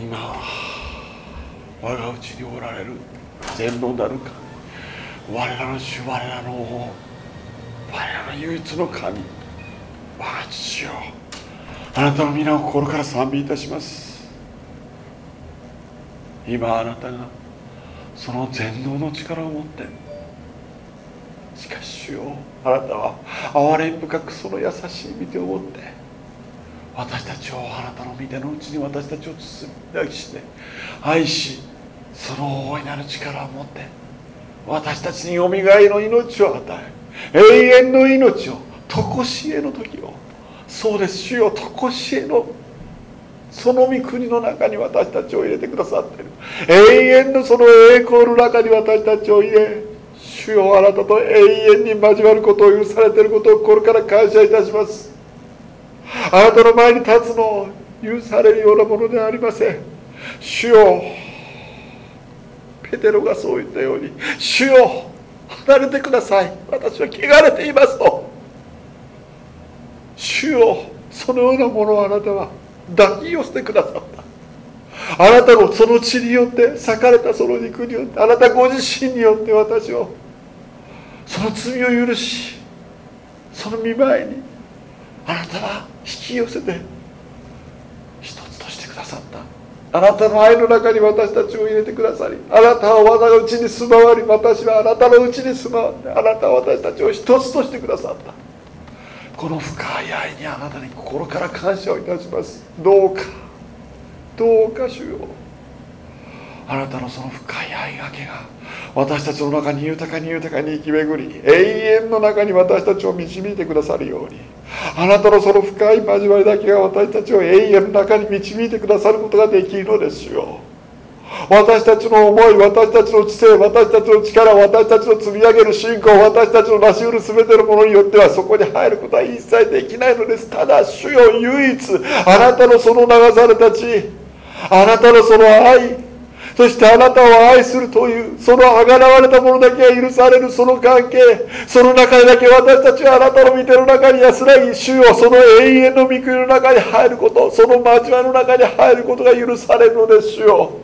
今我がうちにおられる全能なる神我らの主我らの王我らの唯一の神我が父よあなたの皆を心から賛美いたします。今あなたがその全能の力を持ってしかし主よあなたは憐れ深くその優しい見てを持って私たちをあなたの御手のうちに私たちを包み抱きして愛しその大いなる力を持って私たちによみがえの命を与え永遠の命を常しえの時をそうです主よ常しえのその御国の中に私たちを入れてくださっている。永遠のその栄光の中に私たちを入れ主よあなたと永遠に交わることを許されていることを心から感謝いたします。あなたの前に立つのを許されるようなものではありません。主よペテロがそう言ったように主よ離れてください。私は汚れていますと。主よそのようなものをあなたは抱き寄せてくださった。あなたのその血によって裂かれたその肉によってあなたご自身によって私をその罪を許しその見舞いにあなたは引き寄せて一つとしてくださった。あなたの愛の中に私たちを入れてくださりあなたは我がうちに住まわり私はあなたのうちに住まわってあなたは私たちを一つとしてくださった。この深い愛にあなたに心から感謝をいたします。どうかどうか主よ。あなたのその深い愛がけが私たちの中に豊かに豊かに生き巡り永遠の中に私たちを導いてくださるようにあなたのその深い交わりだけが私たちを永遠の中に導いてくださることができるのですよ。私たちの思い私たちの知性私たちの力私たちの積み上げる信仰私たちの成し得る全てのものによってはそこに入ることは一切できないのです。ただ主よ唯一あなたのその流された地あなたのその愛そしてあなたを愛するというそのあがらわれたものだけが許されるその関係その中にだけ私たちはあなたの御手の中に安らぎ主よ。その永遠の御国の中に入ることその交わりの中に入ることが許されるのです主よ。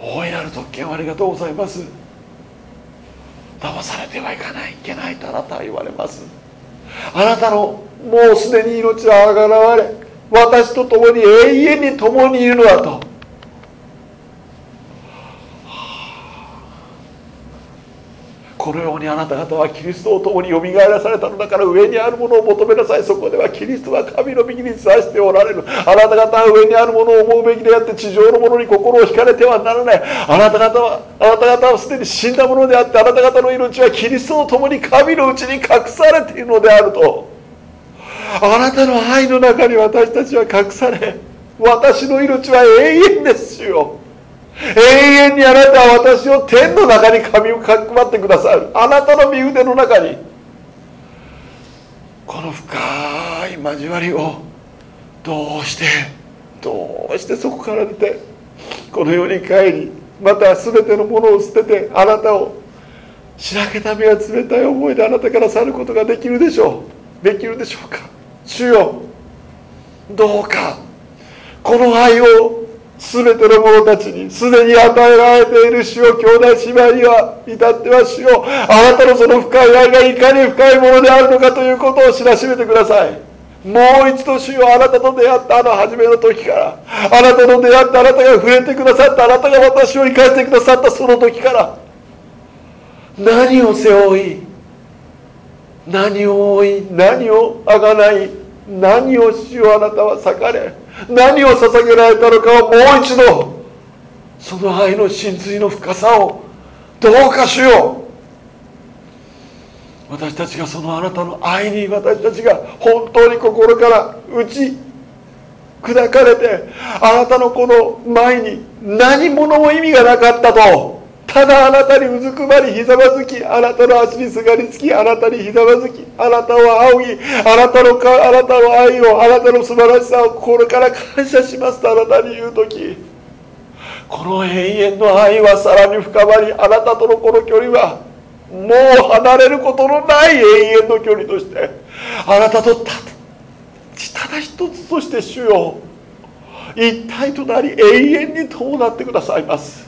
大いなる特権をありがとうございます。騙されてはいかないいけないとあなたは言われます。あなたのもうすでに命はあがらわれ私と共に永遠に共にいるのだと。このようにあなた方はキリストを共によみがえらされたのだから上にあるものを求めなさい。そこではキリストは神の右に座しておられる。あなた方は上にあるものを思うべきであって地上のものに心を惹かれてはならない。あなた方はあなた方はすでに死んだものであってあなた方の命はキリストと共に神のうちに隠されているのであると。あなたの愛の中に私たちは隠され私の命は永遠ですよ。永遠にあなたは私を天の中に神をかくまってくださる。あなたの身腕の中に。この深い交わりをどうしてどうしてそこから出てこの世に帰りまた全てのものを捨ててあなたをしらけた目や冷たい思いであなたから去ることができるでしょう。できるでしょうか。主よどうかこの愛を全ての者たちにすでに与えられている主を兄弟姉妹には至っては主よあなたのその深い愛がいかに深いものであるのかということを知らしめてください。もう一度主よあなたと出会ったあの初めの時からあなたと出会ったあなたが触れてくださったあなたが私を生かしてくださったその時から何を背負い何を追い何をあがない何を主よあなたは裂かれ何を捧げられたのかをもう一度その愛の真髄の深さをどうかしよう。私たちがそのあなたの愛に私たちが本当に心から打ち砕かれてあなたのこの前に何者も意味がなかったと。ただあなたにうずくまりひざまずきあなたの足にすがりつきあなたにひざまずきあなたを仰ぎあなたのかあなたの愛をあなたの素晴らしさを心から感謝しますとあなたに言う時この永遠の愛はさらに深まりあなたとのこの距離はもう離れることのない永遠の距離としてあなたとたただ一つとして主よ一体となり永遠に伴ってくださいます。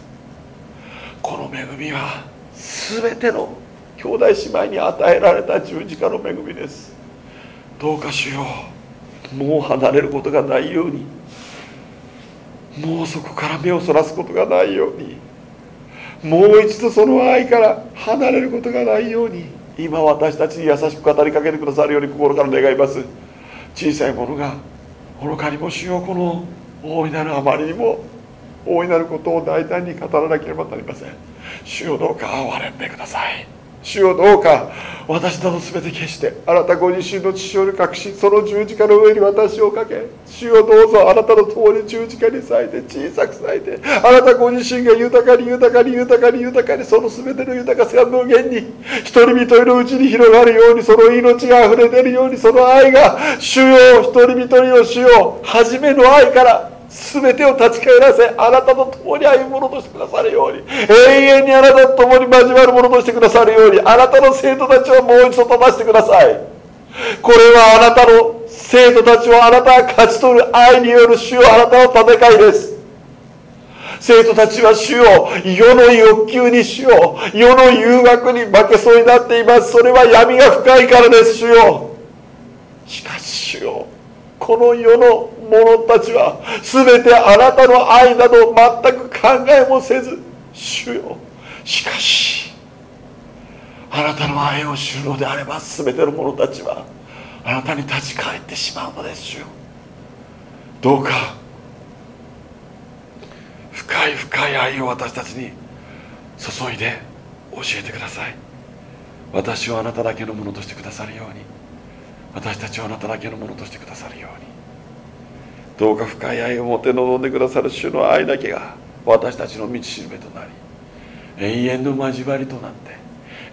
この恵みは全ての兄弟姉妹に与えられた十字架の恵みです。どうかしよう。もう離れることがないように。もうそこから目をそらすことがないように。もう一度その愛から離れることがないように。今私たちに優しく語りかけてくださるように心から願います。小さいものが愚かにもしよう。この大いなるあまりにも大いなることを大胆に語らなければなりません。主よどうか憐れんでください。主よどうか私など全て消してあなたご自身の父親に隠しその十字架の上に私をかけ主よどうぞあなたの共に十字架に咲いて小さく咲いてあなたご自身が豊かに豊かに豊かに豊かにその全ての豊かさが無限に一人一人のうちに広がるようにその命が溢れ出るようにその愛が主よ一人一人を主よ初めの愛から全てを立ち返らせあなたと共に歩むものとしてくださるように。永遠にあなたと共に交わるものとしてくださるようにあなたの生徒たちをもう一度飛ばしてください。これはあなたの生徒たちをあなたが勝ち取る愛による主をあなたの戦いです。生徒たちは主を世の欲求に主を世の誘惑に負けそうになっています。それは闇が深いからです主よ。しかし主よこの世の者たちは全てあなたの愛など全く考えもせず主よ。しかしあなたの愛を知るのであれば全ての者たちはあなたに立ち返ってしまうのですよ。どうか深い深い愛を私たちに注いで教えてください。私をあなただけのものとしてくださるように。私たちをあなただけのものとしてくださるように。どうか深い愛を持って望んでくださる主の愛だけが私たちの道しるべとなり永遠の交わりとなって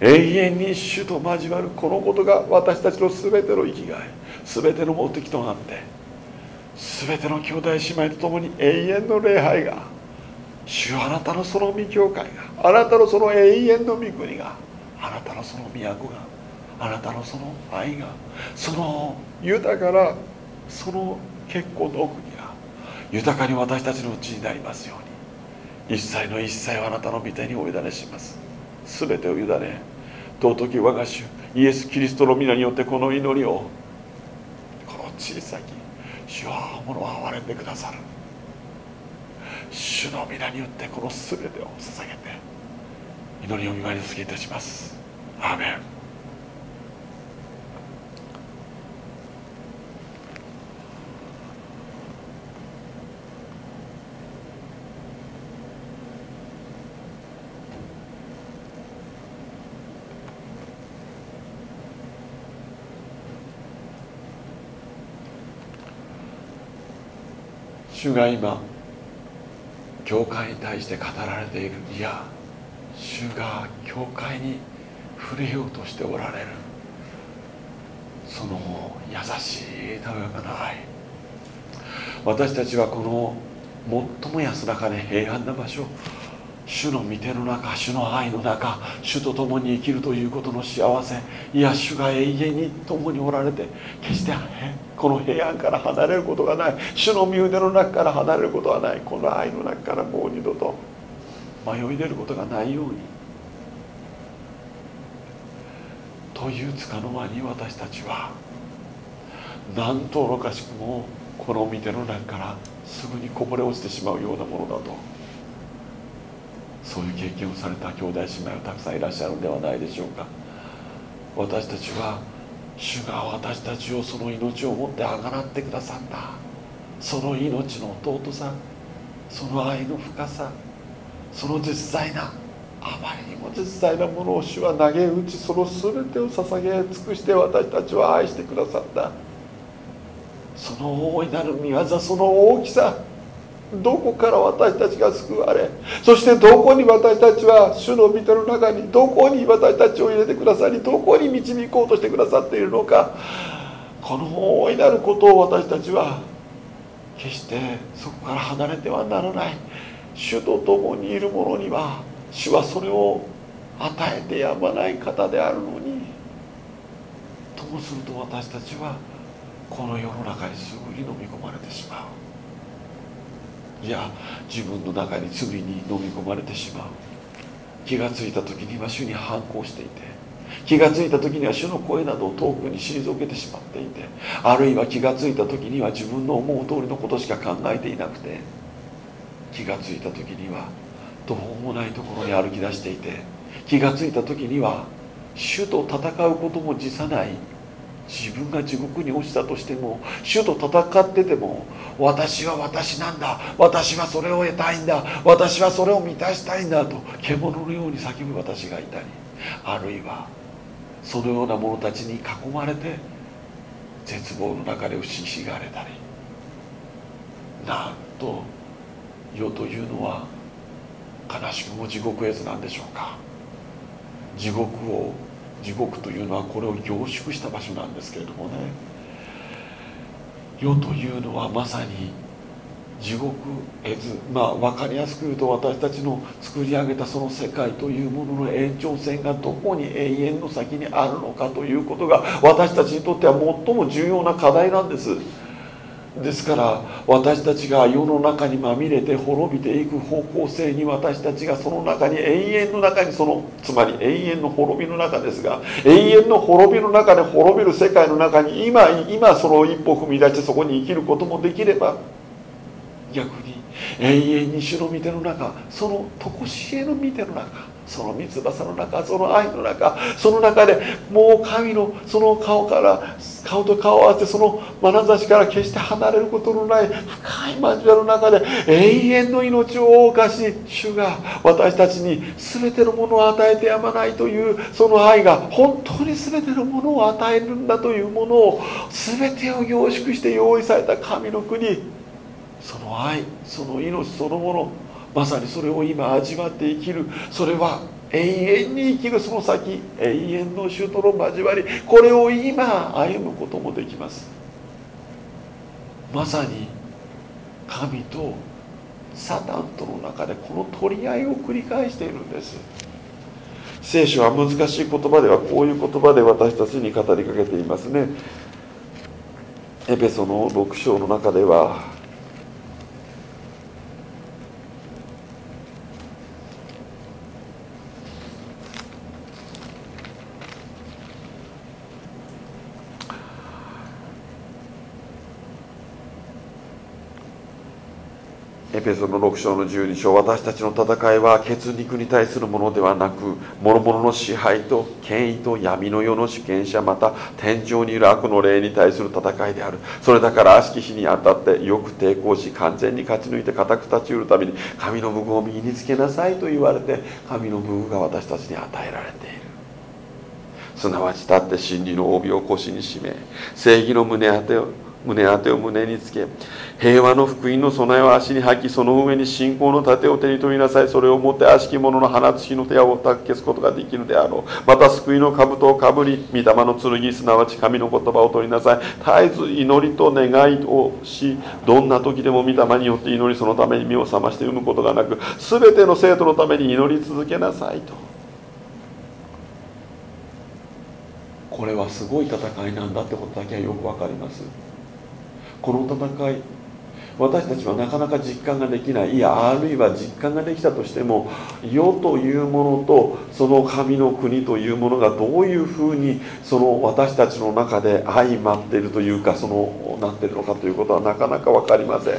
永遠に主と交わるこのことが私たちの全ての生きがい全ての目的となって全ての兄弟姉妹と共に永遠の礼拝が主あなたのその御教会があなたのその永遠の御国があなたのその都があなたのその愛がその豊かなその結婚の奥には豊かに私たちのうちになりますように一切の一切をあなたの御手にお委ねします。全てを委ね尊き我が主イエス・キリストの皆によってこの祈りをこの小さき主はものを憐れんでくださる。主の皆によってこの全てを捧げて祈りを見舞いにつけいたします。アーメン。主が今教会に対して語られている。いや主が教会に触れようとしておられる。その優しいたやかない。私たちはこの最も安らかで平安な場所。主の御手の中主の愛の中主と共に生きるということの幸せ。いや主が永遠に共におられて決してこの平安から離れることがない。主の身腕の中から離れることはない。この愛の中からもう二度と迷い出ることがないように。というつかの間に私たちは何と愚かしくもこの御手の中からすぐにこぼれ落ちてしまうようなものだと。そういう経験をされた兄弟姉妹がたくさんいらっしゃるのではないでしょうか。私たちは主が私たちをその命をもってあがらってくださった。その命の尊さんその愛の深さその実在なあまりにも実在なものを主は投げ打ちその全てを捧げ尽くして私たちを愛してくださった。その大いなる御業その大きさどこから私たちが救われそしてどこに私たちは主の御手の中にどこに私たちを入れてくださりどこに導こうとしてくださっているのかこの大いなることを私たちは決してそこから離れてはならない。主と共にいる者には主はそれを与えてやまない方であるのにともすると私たちはこの世の中にすぐに飲み込まれてしまう。いや自分の中に罪に飲み込まれてしまう。気がついた時には主に反抗していて気がついた時には主の声などを遠くに退けてしまっていてあるいは気がついた時には自分の思う通りのことしか考えていなくて気がついた時にはどうもないところに歩き出していて気がついた時には主と戦うことも辞さない自分が地獄に落ちたとしても主と戦ってても私は私なんだ私はそれを得たいんだ私はそれを満たしたいんだと獣のように叫ぶ私がいたりあるいはそのような者たちに囲まれて絶望の中で牛しがれたりなんと世というのは悲しくも地獄絵図なんでしょうか。地獄を地獄というのはこれを凝縮した場所なんですけれどもね世というのはまさに地獄絵図まあ分かりやすく言うと私たちの作り上げたその世界というものの延長線がどこに永遠の先にあるのかということが私たちにとっては最も重要な課題なんです。ですから私たちが世の中にまみれて滅びていく方向性に私たちがその中に永遠の中にそのつまり永遠の滅びの中ですが永遠の滅びの中で滅びる世界の中に今今その一歩踏み出してそこに生きることもできれば逆に永遠に主の御手の中その常しえの御手の中その三翼の中その愛の中その中でもう神のその顔から顔と顔を合わせてその眼差しから決して離れることのない深い交わる中で永遠の命を謳歌し主が私たちに全てのものを与えてやまないというその愛が本当に全てのものを与えるんだというものを全てを凝縮して用意された神の国その愛その命そのものまさにそれを今味わって生きる。それは永遠に生きるその先。永遠の主との交わり。これを今歩むこともできます。まさに神とサタンとの中でこの取り合いを繰り返しているんです。聖書は難しい言葉ではこういう言葉で私たちに語りかけていますね。エペソの6章の中ではペソの6章の12章私たちの戦いは血肉に対するものではなく諸々の支配と権威と闇の世の主権者また天井にいる悪の霊に対する戦いである。それだから悪しき日にあたってよく抵抗し完全に勝ち抜いて固く立ちうるために神の武具を身につけなさいと言われて神の武具が私たちに与えられている。すなわち立って真理の帯を腰に締め正義の胸当てを胸当てを胸につけ平和の福音の備えを足に履きその上に信仰の盾を手に取りなさい。それをもって悪しき者の放つ火の手をた消すことができるであろう。また救いの兜をかぶり御霊の剣すなわち神の言葉を取りなさい。絶えず祈りと願いをしどんな時でも御霊によって祈りそのために身を覚まして産むことがなく全ての生徒のために祈り続けなさいと。これはすごい戦いなんだってことだけはよく分かります。この戦い私たちはなかなか実感ができない。いやあるいは実感ができたとしても世というものとその神の国というものがどういうふうにその私たちの中で相まっているというかそのなっているのかということはなかなか分かりません。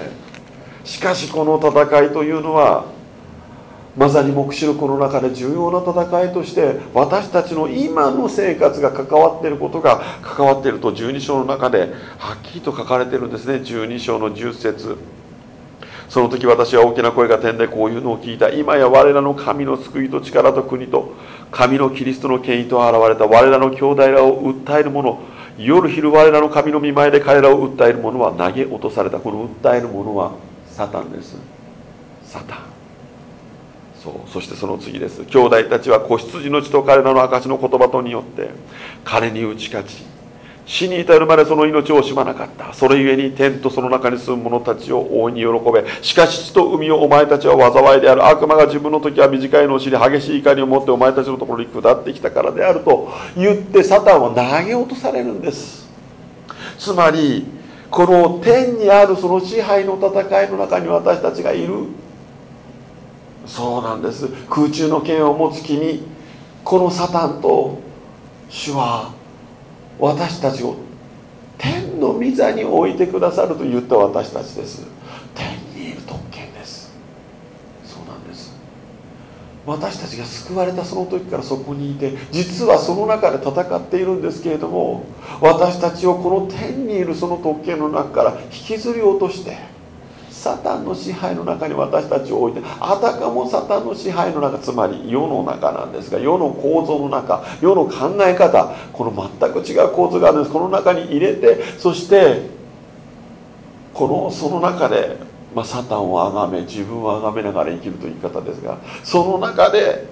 しかしこの戦いというのはまさに黙示録の中で重要な戦いとして私たちの今の生活が関わっていることが関わっていると12章の中ではっきりと書かれているんですね。12章の10節。その時私は大きな声が天でこういうのを聞いた。今や我らの神の救いと力と国と神のキリストの権威と現れた。我らの兄弟らを訴える者夜昼我らの神の見舞いで彼らを訴える者は投げ落とされた。この訴える者はサタンです。サタン。そう。そしてその次です。兄弟たちは子羊の血と彼らの証の言葉とによって彼に打ち勝ち死に至るまでその命を惜しまなかった。それゆえに天とその中に住む者たちを大いに喜べしかし地と海をお前たちは災いである。悪魔が自分の時は短いのを知り激しい怒りを持ってお前たちのところに下ってきたからであると言ってサタンは投げ落とされるんです。つまりこの天にあるその支配の戦いの中に私たちがいる。そうなんです。空中の剣を持つ君このサタンと主は私たちを天の御座に置いてくださると言った私たちです。天にいる特権です。そうなんです。私たちが救われたその時からそこにいて実はその中で戦っているんですけれども私たちをこの天にいるその特権の中から引きずり落としてサタンの支配の中に私たちを置いてあたかもサタンの支配の中つまり世の中なんですが世の構造の中世の考え方この全く違う構図があるんです。この中に入れてそしてこのその中で、まあ、サタンをあがめ自分をあがめながら生きるという言い方ですがその中で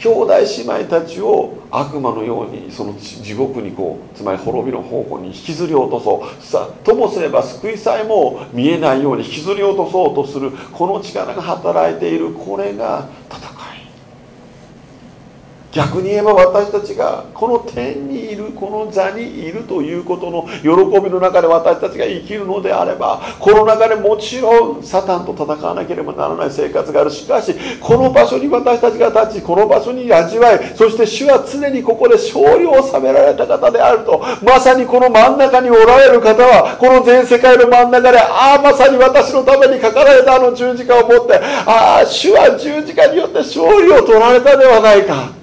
兄弟姉妹たちを悪魔のようにその地獄にこうつまり滅びの方向に引きずり落とそう。さともすれば救いさえも見えないように引きずり落とそうとするこの力が働いている。これが逆に言えば私たちがこの天にいるこの座にいるということの喜びの中で私たちが生きるのであればこの中でもちろんサタンと戦わなければならない生活があるしかしこの場所に私たちが立ちこの場所に味わいそして主は常にここで勝利を収められた方であるとまさにこの真ん中におられる方はこの全世界の真ん中でああまさに私のために書かれたあの十字架を持ってああ主は十字架によって勝利を取られたではないか。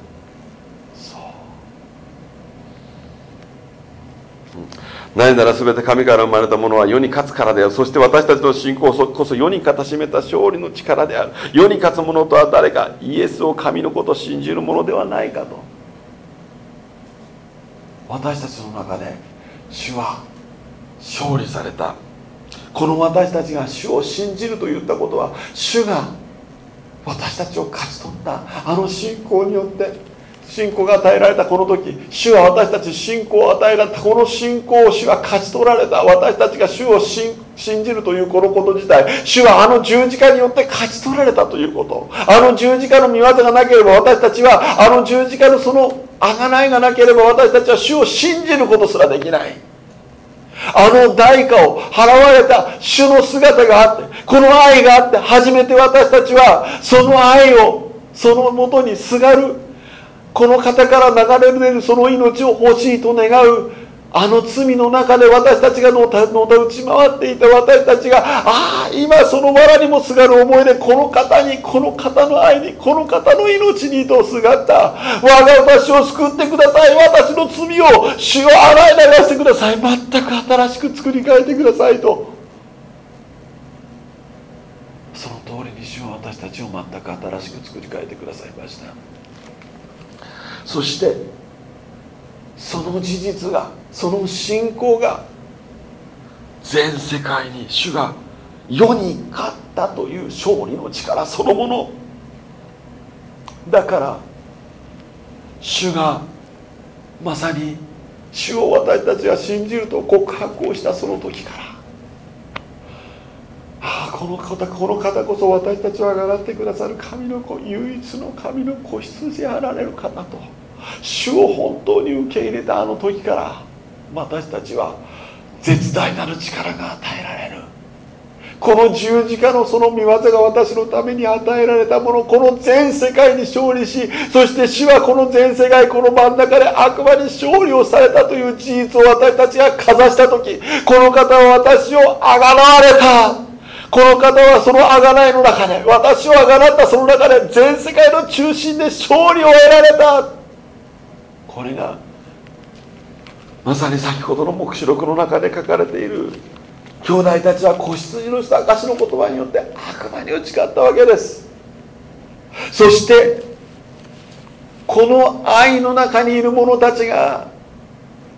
なぜなら全て神から生まれたものは世に勝つからである。そして私たちの信仰こそ世に勝たしめた勝利の力である。世に勝つ者とは誰かイエスを神のことを信じる者ではないかと。私たちの中で主は勝利された。この私たちが主を信じると言ったことは主が私たちを勝ち取った。あの信仰によって。信仰が与えられたこの時主は私たち信仰を与えられた。この信仰を主は勝ち取られた。私たちが主を信じるというこのこと自体主はあの十字架によって勝ち取られたということ。あの十字架の見業がなければ私たちはあの十字架のその贖いがなければ私たちは主を信じることすらできない。あの代価を払われた主の姿があってこの愛があって初めて私たちはその愛をそのもとにすがるこの方から流れるその命を欲しいと願うあの罪の中で私たちがのたのた打ち回っていた私たちがああ今その藁にもすがる思いでこの方にこの方の愛にこの方の命にとすがった。我が私を救ってください。私の罪を主を洗い流してください。全く新しく作り変えてくださいと。その通りに主は私たちを全く新しく作り変えてくださいました。そしてその事実がその信仰が全世界に主が世に勝ったという勝利の力そのもの。だから主がまさに主を私たちは信じると告白をしたその時からああこの方この方こそ私たちはがってくださる神の子唯一の神の子羊あられる方と。主を本当に受け入れたあの時から私たちは絶大なる力が与えられる。この十字架のその見業が私のために与えられたものこの全世界に勝利しそして主はこの全世界この真ん中で悪魔に勝利をされたという事実を私たちがかざした時この方は私をあがらわれた。この方はその贖いの中で私をあがらったその中で全世界の中心で勝利を得られた。これがまさに先ほどの黙示録の中で書かれている。兄弟たちは子羊のした証の言葉によって悪魔に打ち勝ったわけです。そしてこの愛の中にいる者たちが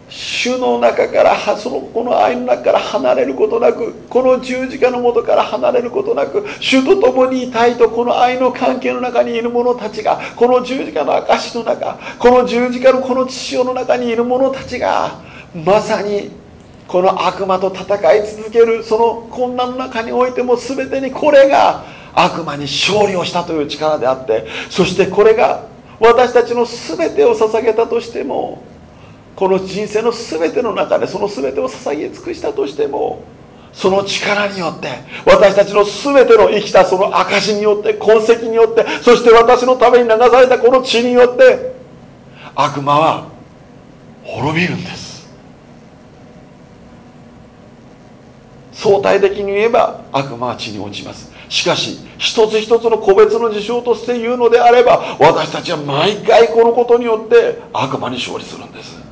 主の中からそのこの愛の中から離れることなくこの十字架のもとから離れることなく主と共にいたいとこの愛の関係の中にいる者たちがこの十字架の証の中この十字架のこの血潮の中にいる者たちがまさにこの悪魔と戦い続けるその困難の中においても全てにこれが悪魔に勝利をしたという力であってそしてこれが私たちの全てを捧げたとしてもこの人生の全ての中でその全てを捧げ尽くしたとしてもその力によって私たちの全ての生きたその証によって痕跡によってそして私のために流されたこの血によって悪魔は滅びるんです。相対的に言えば悪魔は血に落ちます。しかし一つ一つの個別の事象として言うのであれば私たちは毎回このことによって悪魔に勝利するんです。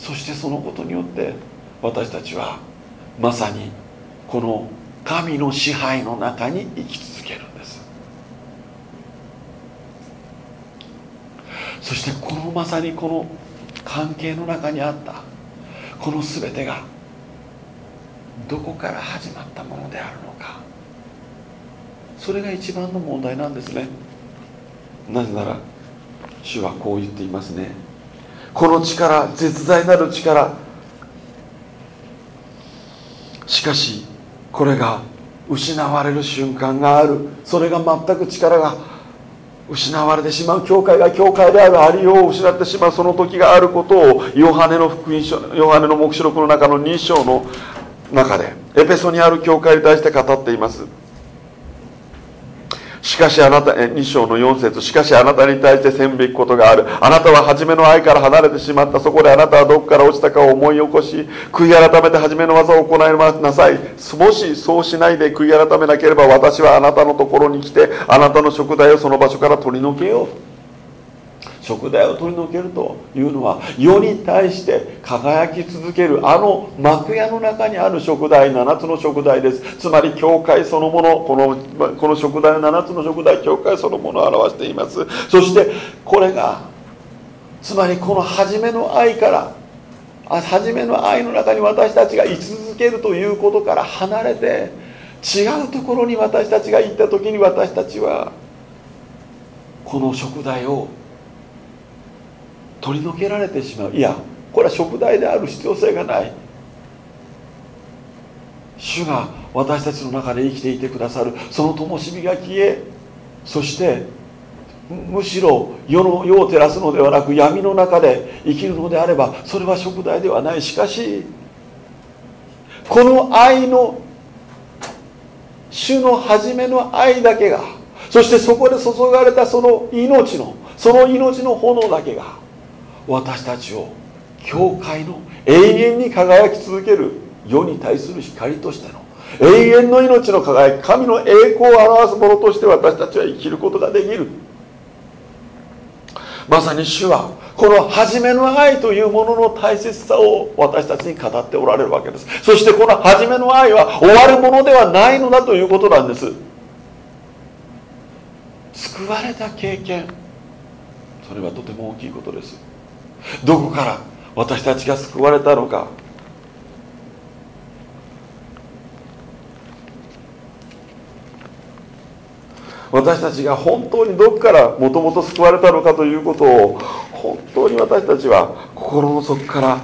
そしてそのことによって私たちはまさにこの神の支配の中に生き続けるんです。そしてこのまさにこの関係の中にあったこの全てがどこから始まったものであるのか。それが一番の問題なんですね。なぜなら主はこう言っていますね。この力絶大なる力。しかしこれが失われる瞬間がある。それが全く力が失われてしまう。教会が教会であるありようを失ってしまう。その時があることをヨハネの福音書ヨハネの黙示録の中の2章の中でエペソにある教会に対して語っています。しかしあなた、2章の4節しかしあなたに対してせんべきことがある。あなたは初めの愛から離れてしまった。そこであなたはどこから落ちたかを思い起こし、悔い改めて初めの技を行いなさい。もしそうしないで悔い改めなければ、私はあなたのところに来て、あなたの食材をその場所から取り除けよう。食材を取り除けるというのは世に対して輝き続けるあの幕屋の中にある食材7つの食材です。つまり教会そのものこのこの食材7つの食材教会そのものを表しています。そしてこれがつまりこの初めの愛から初めの愛の中に私たちが居続けるということから離れて違うところに私たちが行った時に私たちはこの食材を取り除けられてしまう。いやこれは食材である必要性がない。主が私たちの中で生きていてくださる。その灯火が消えそしてむしろ世の世を照らすのではなく闇の中で生きるのであればそれは食材ではない。しかしこの愛の主の初めの愛だけがそしてそこで注がれたその命のその命の炎だけが私たちを教会の永遠に輝き続ける世に対する光としての永遠の命の輝き神の栄光を表すものとして私たちは生きることができる。まさに主はこの初めの愛というものの大切さを私たちに語っておられるわけです。そしてこの初めの愛は終わるものではないのだということなんです。救われた経験。それはとても大きいことです。どこから私たちが救われたのか。私たちが本当にどこからもともと救われたのかということを本当に私たちは心の底から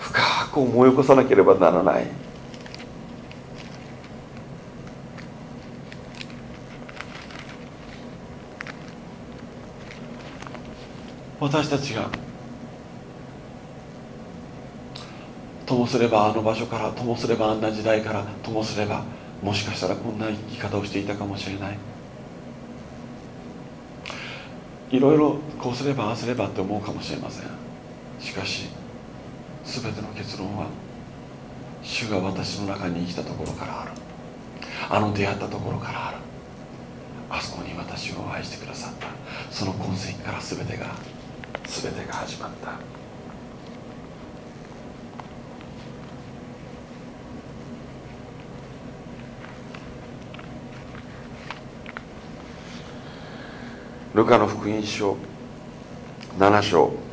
深く思い起こさなければならない。私たちが。ともすればあの場所からともすればあんな時代からともすればもしかしたらこんな生き方をしていたかもしれない。いろいろこうすればああすればって思うかもしれません。しかし全ての結論は主が私の中に生きたところからある。あの出会ったところからある。あそこに私を愛してくださった。その痕跡から全てが全てが始まった。ルカの福音書7章。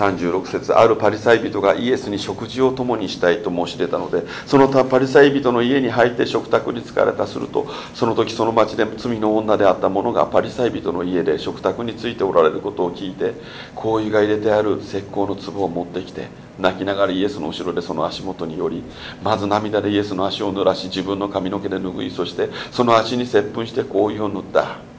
36節あるパリサイ人がイエスに食事を共にしたいと申し出たのでそのパリサイ人の家に入って食卓に疲れたするとその時その町で罪の女であった者がパリサイ人の家で食卓についておられることを聞いて香油が入れてある石膏の壺を持ってきて泣きながらイエスの後ろでその足元によりまず涙でイエスの足を濡らし自分の髪の毛で拭いそしてその足に接吻して香油を塗った。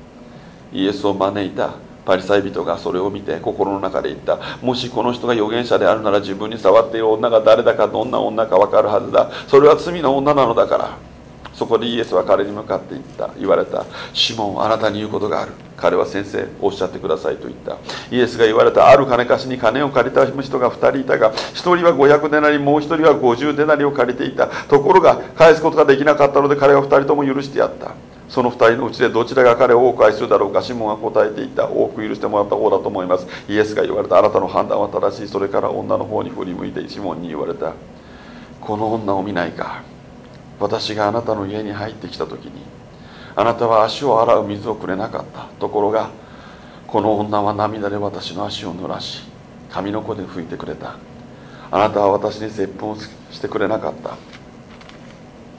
イエスを招いた。パリサイ人がそれを見て心の中で言った。もしこの人が預言者であるなら自分に触っている女が誰だかどんな女か分かるはずだ。それは罪の女なのだから。そこでイエスは彼に向かって言った。言われた。シモンあなたに言うことがある。彼は先生おっしゃってくださいと言った。イエスが言われたある金貸しに金を借りた人が2人いたが1人は500デナリもう1人は50デナリを借りていた。ところが返すことができなかったので彼は2人とも許してやった。その2人のうちでどちらが彼を多く愛するだろうかシモンは答えていた。多く許してもらった方だと思います。イエスが言われたあなたの判断は正しい。それから女の方に振り向いてシモンに言われた。この女を見ないか。私があなたの家に入ってきた時にあなたは足を洗う水をくれなかったところがこの女は涙で私の足を濡らし髪の子で拭いてくれた。あなたは私に接吻をしてくれなかった。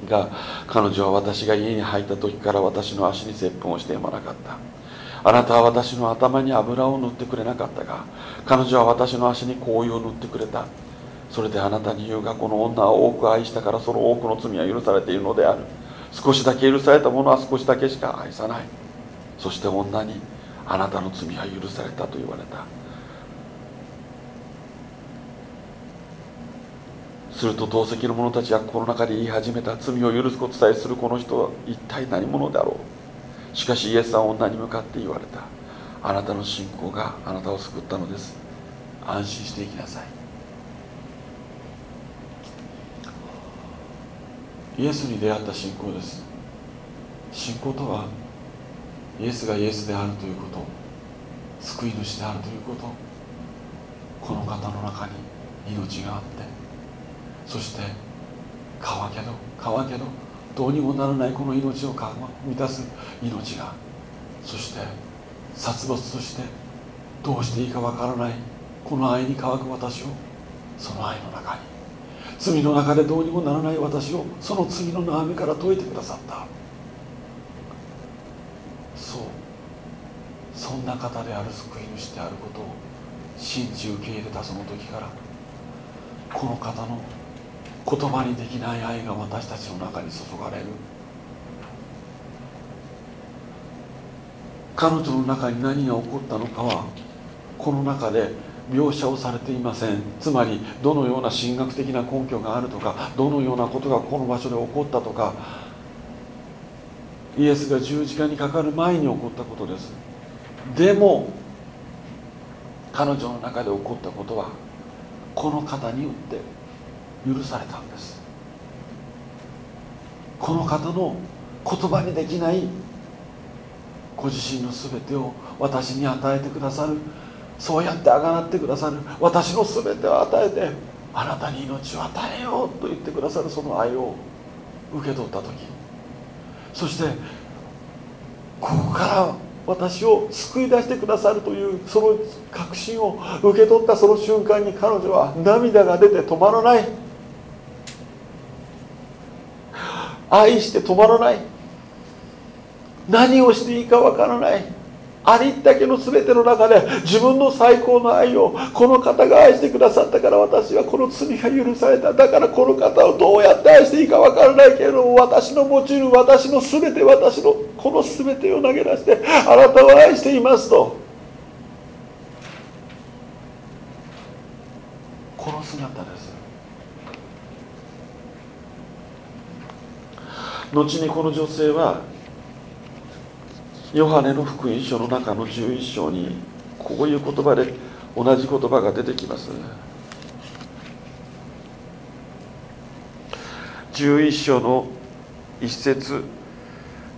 が彼女は私が家に入った時から私の足に接吻をしてやまなかった。あなたは私の頭に油を塗ってくれなかったが彼女は私の足に香油を塗ってくれた。それであなたに言うがこの女は多く愛したからその多くの罪は許されているのである。少しだけ許されたものは少しだけしか愛さない。そして女にあなたの罪は許されたと言われた。すると同席の者たちはこの中で言い始めた罪を許すことさえするこの人は一体何者だろう。しかしイエスは女に向かって言われた。あなたの信仰があなたを救ったのです。安心していきなさい。イエスに出会った信仰です。信仰とはイエスがイエスであるということ。救い主であるということ。この方の中に命があって。そして川けど川けどどうにもならないこの命を満たす命がそして殺没としてどうしていいかわからないこの愛に乾く私をその愛の中に罪の中でどうにもならない私をその罪の悩みから解いてくださった。そうそんな方である救い主であることを信じ受け入れたその時からこの方の言葉にできない愛が私たちの中に注がれる。彼女の中に何が起こったのかはこの中で描写をされていません。つまりどのような神学的な根拠があるとかどのようなことがこの場所で起こったとか。イエスが十字架にかかる前に起こったことです。でも彼女の中で起こったことはこの方によって許されたんです。この方の言葉にできないご自身の全てを私に与えてくださる。そうやってあがなってくださる。私の全てを与えてあなたに命を与えようと言ってくださる。その愛を受け取った時。そしてここから私を救い出してくださるというその確信を受け取ったその瞬間に彼女は涙が出て止まらない。愛して止まらない。何をしていいかわからない。ありったけの全ての中で自分の最高の愛をこの方が愛してくださったから私はこの罪が許された。だからこの方をどうやって愛していいか分からないけれども私の持ちる私の全て私のこの全てを投げ出してあなたを愛していますと。この姿です。後にこの女性はヨハネの福音書の中の11章にこういう言葉で同じ言葉が出てきます。11章の一節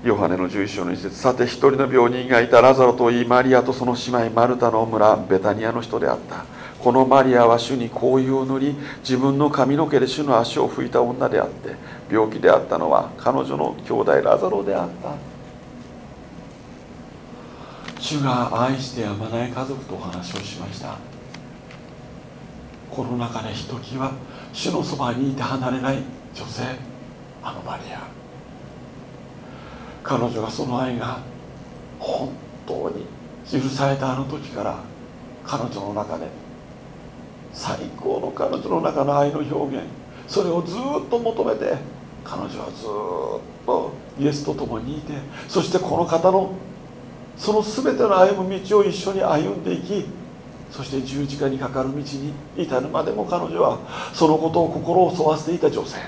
ヨハネの11章の一節さて一人の病人がいたラザロといいマリアとその姉妹マルタの村ベタニアの人であった。このマリアは主に香油を塗り自分の髪の毛で主の足を拭いた女であって病気であったのは彼女の兄弟ラザロであった。主が愛してやまない家族とお話をしました。この中でひときわ主のそばにいて離れない女性あのマリア。彼女がその愛が本当に許されたあの時から彼女の中で最高の彼女の中の愛の表現。それをずっと求めて彼女はずっとイエスと共にいてそしてこの方のその全ての歩む道を一緒に歩んでいきそして十字架にかかる道に至るまでも彼女はそのことを心を沿わせていた女性。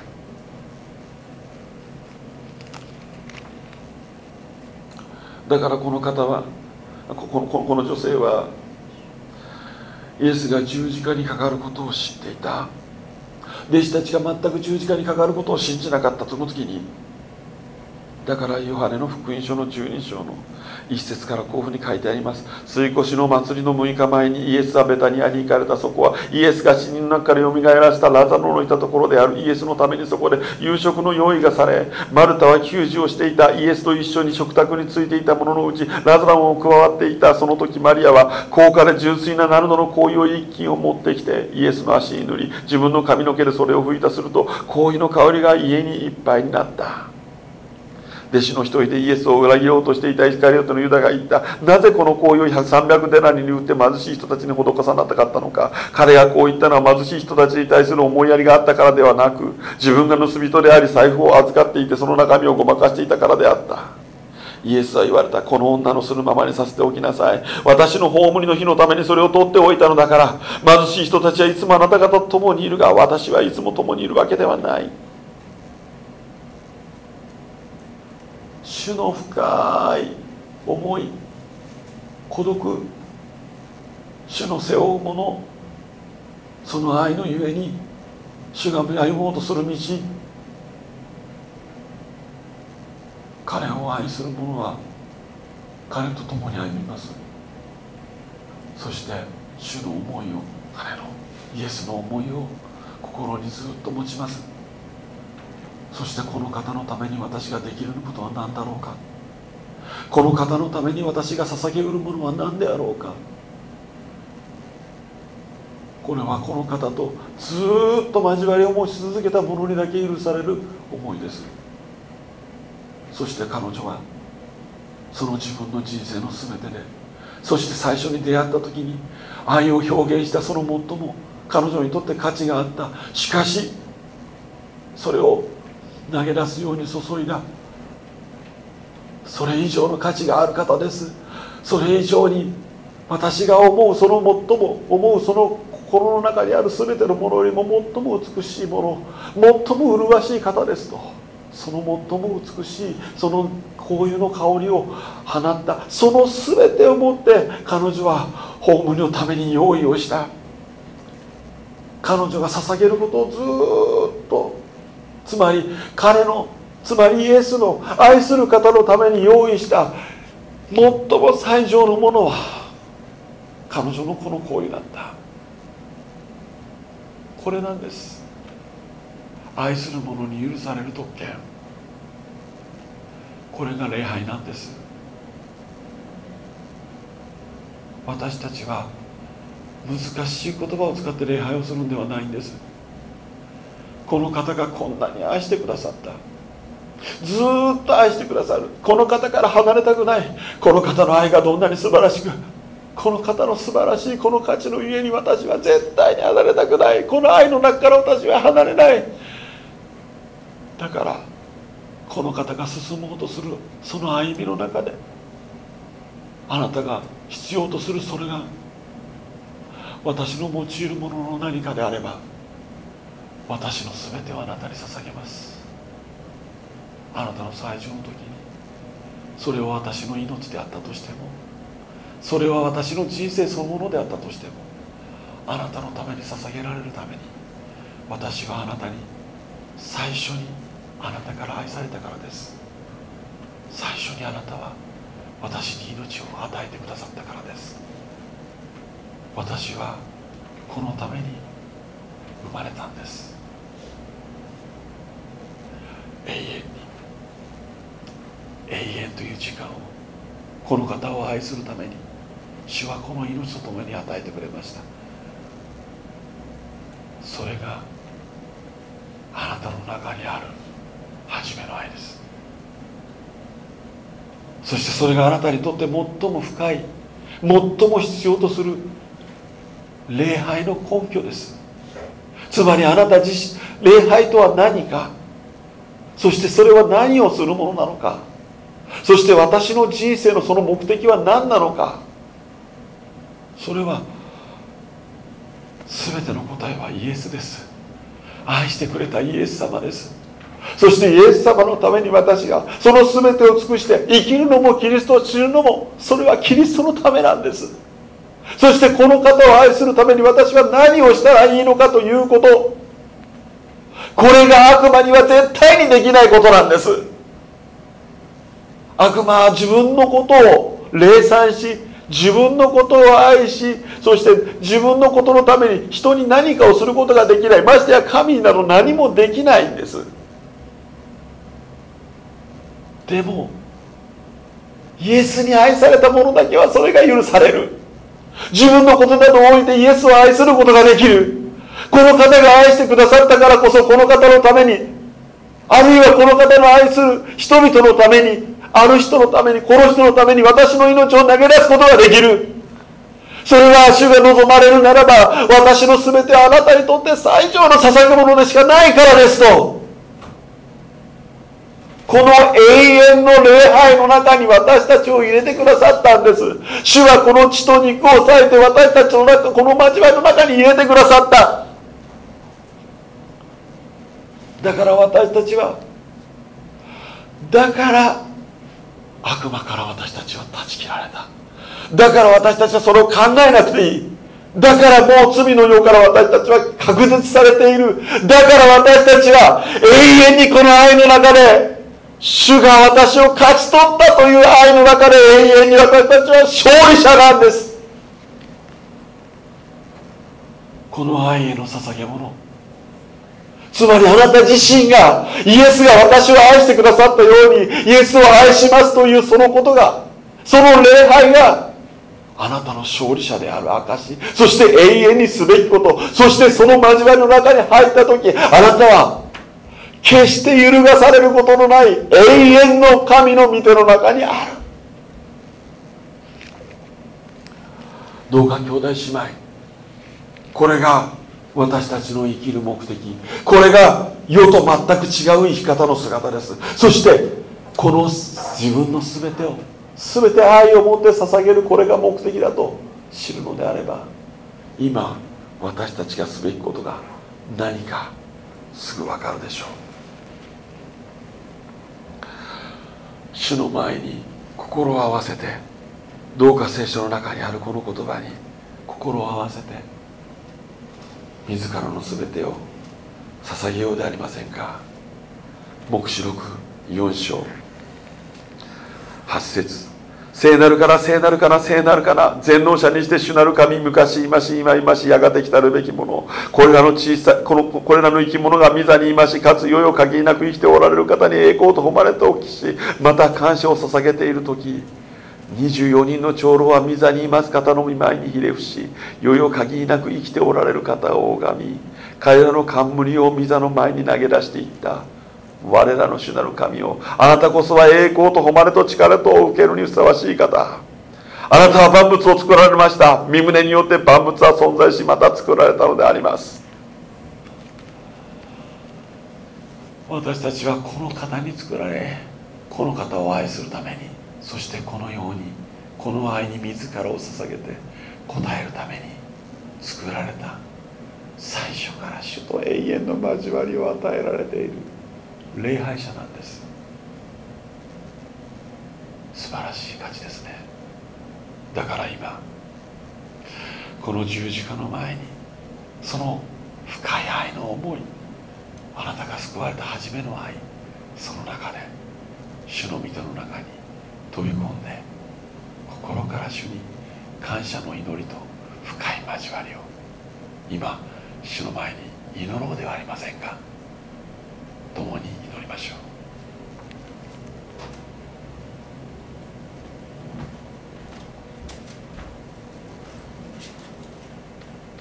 だからこの方はこのこの女性はイエスが十字架にかかることを知っていた。弟子たちが全く十字架にかかることを信じなかったその時にだからヨハネの福音書の12章の一節からこういうふうに書いてあります。吸い越の祭りの6日前にイエスはベタニアに行かれた。そこはイエスが死人の中からよみがえらせたラザロのいたところである。イエスのためにそこで夕食の用意がされマルタは給仕をしていた。イエスと一緒に食卓についていた者のうちラザロも加わっていた。その時マリアは高価で純粋なナルドの香油を一斤を持ってきてイエスの足に塗り自分の髪の毛でそれを拭いた。すると香油の香りが家にいっぱいになった。弟子の一人でイエスを裏切ろうとしていたイスカリオテのユダが言った。なぜこの行為を300デナリに売って貧しい人たちに施さなかったのか。彼がこう言ったのは貧しい人たちに対する思いやりがあったからではなく自分が盗人であり財布を預かっていてその中身をごまかしていたからであった。イエスは言われたこの女のするままにさせておきなさい。私の葬りの日のためにそれを取っておいたのだから貧しい人たちはいつもあなた方と共にいるが私はいつも共にいるわけではない。主の深い思い孤独主の背負うものその愛のゆえに主が歩もうとする道彼を愛する者は彼と共に歩みます。そして主の思いを彼のイエスの思いを心にずっと持ちます。そしてこの方のために私ができることは何だろうか？この方のために私が捧げうるものは何であろうか？これはこの方とずっと交わりを持ち続けた者にだけ許される思いです。そして彼女はその自分の人生の全てでそして最初に出会った時に愛を表現したその最も彼女にとって価値があった。しかしそれを投げ出すように注いだ。それ以上の価値がある方です。それ以上に私が思うその最も思うその心の中にある全てのものよりも最も美しいもの最も麗しい方ですと。その最も美しいその香油の香りを放った。その全てをもって彼女は葬りのために用意をした。彼女が捧げることをずっとつまり彼のつまりイエスの愛する方のために用意した最も最上のものは彼女のこの行為だったこれなんです。愛する者に許される特権。これが礼拝なんです。私たちは難しい言葉を使って礼拝をするんではないんです。この方がこんなに愛してくださった。ずっと愛してくださる。この方から離れたくない。この方の愛がどんなに素晴らしく。この方の素晴らしいこの価値のゆえに私は絶対に離れたくない。この愛の中から私は離れない。だからこの方が進もうとする。その歩みの中であなたが必要とするそれが私の用いるものの何かであれば私の全てをあなたに捧げます。あなたの最上の時にそれは私の命であったとしてもそれは私の人生そのものであったとしてもあなたのために捧げられるために私はあなたに最初にあなたから愛されたからです。最初にあなたは私に命を与えてくださったからです。私はこのために生まれたんです。永遠に永遠という時間をこの方を愛するために主はこの命と共に与えてくれました。それがあなたの中にある初めの愛です。そしてそれがあなたにとって最も深い最も必要とする礼拝の根拠です。つまりあなた自身礼拝とは何かそしてそれは何をするものなのか。そして私の人生のその目的は何なのか。それは全ての答えはイエスです。愛してくれたイエス様です。そしてイエス様のために私がその全てを尽くして生きるのもキリストを知るのもそれはキリストのためなんです。そしてこの方を愛するために私は何をしたらいいのかということ。これが悪魔には絶対にできないことなんです。悪魔は自分のことを礼賛し自分のことを愛しそして自分のことのために人に何かをすることができない。ましてや神など何もできないんです。でもイエスに愛された者だけはそれが許される。自分のことなどを置いてイエスを愛することができる。この方が愛してくださったからこそこの方のためにあるいはこの方の愛する人々のためにある人のためにこの人のために私の命を投げ出すことができる。それは主が望まれるならば私の全てはあなたにとって最上の捧げ物でしかないからですと。この永遠の礼拝の中に私たちを入れてくださったんです。主はこの血と肉を裂いて私たちの中この交わりの中に入れてくださった。だから私たちはだから悪魔から私たちは断ち切られた。だから私たちはそれを考えなくていい。だからもう罪の世から私たちは確絶されている。だから私たちは永遠にこの愛の中で主が私を勝ち取ったという愛の中で永遠に私たちは勝利者なんです。この愛への捧げ物。つまりあなた自身がイエスが私を愛してくださったようにイエスを愛しますというそのことがその礼拝があなたの勝利者である証そして永遠にすべきことそしてその交わりの中に入った時あなたは決して揺るがされることのない永遠の神の御手の中にある。どうか兄弟姉妹これが私たちの生きる目的。これが世と全く違う生き方の姿です。そしてこの自分の全てを全て愛を持って捧げるこれが目的だと知るのであれば今私たちがすべきことが何かすぐ分かるでしょう。主の前に心を合わせてどうか聖書の中にあるこの言葉に心を合わせて自らの全てを捧げようでありませんか？黙示録4章。8節。聖なるから聖なるから聖なるから全能者にして主なる神昔今し今今しやがて来たるべきもの。これらの小さこのこれらの生き物が御座にいましかつ世々限りなく生きておられる方に栄光と誉れとおきしまた感謝を捧げている時。24人の長老は御座にいます。方の御前にひれ伏し世々限りなく生きておられる方を拝み彼らの冠を御座の前に投げ出していった。我らの主なる神をあなたこそは栄光と誉れと力と受けるにふさわしい方。あなたは万物を作られました。身胸によって万物は存在しまた作られたのであります。私たちはこの方に作られこの方を愛するために。そしてこのようにこの愛に自らを捧げて応えるために作られた最初から主と永遠の交わりを与えられている礼拝者なんです。素晴らしい価値ですね。だから今この十字架の前にその深い愛の思いあなたが救われた初めの愛その中で主の御手の中に飛び込んで心から主に感謝の祈りと深い交わりを。今主の前に祈ろうではありませんか。共に祈りましょう。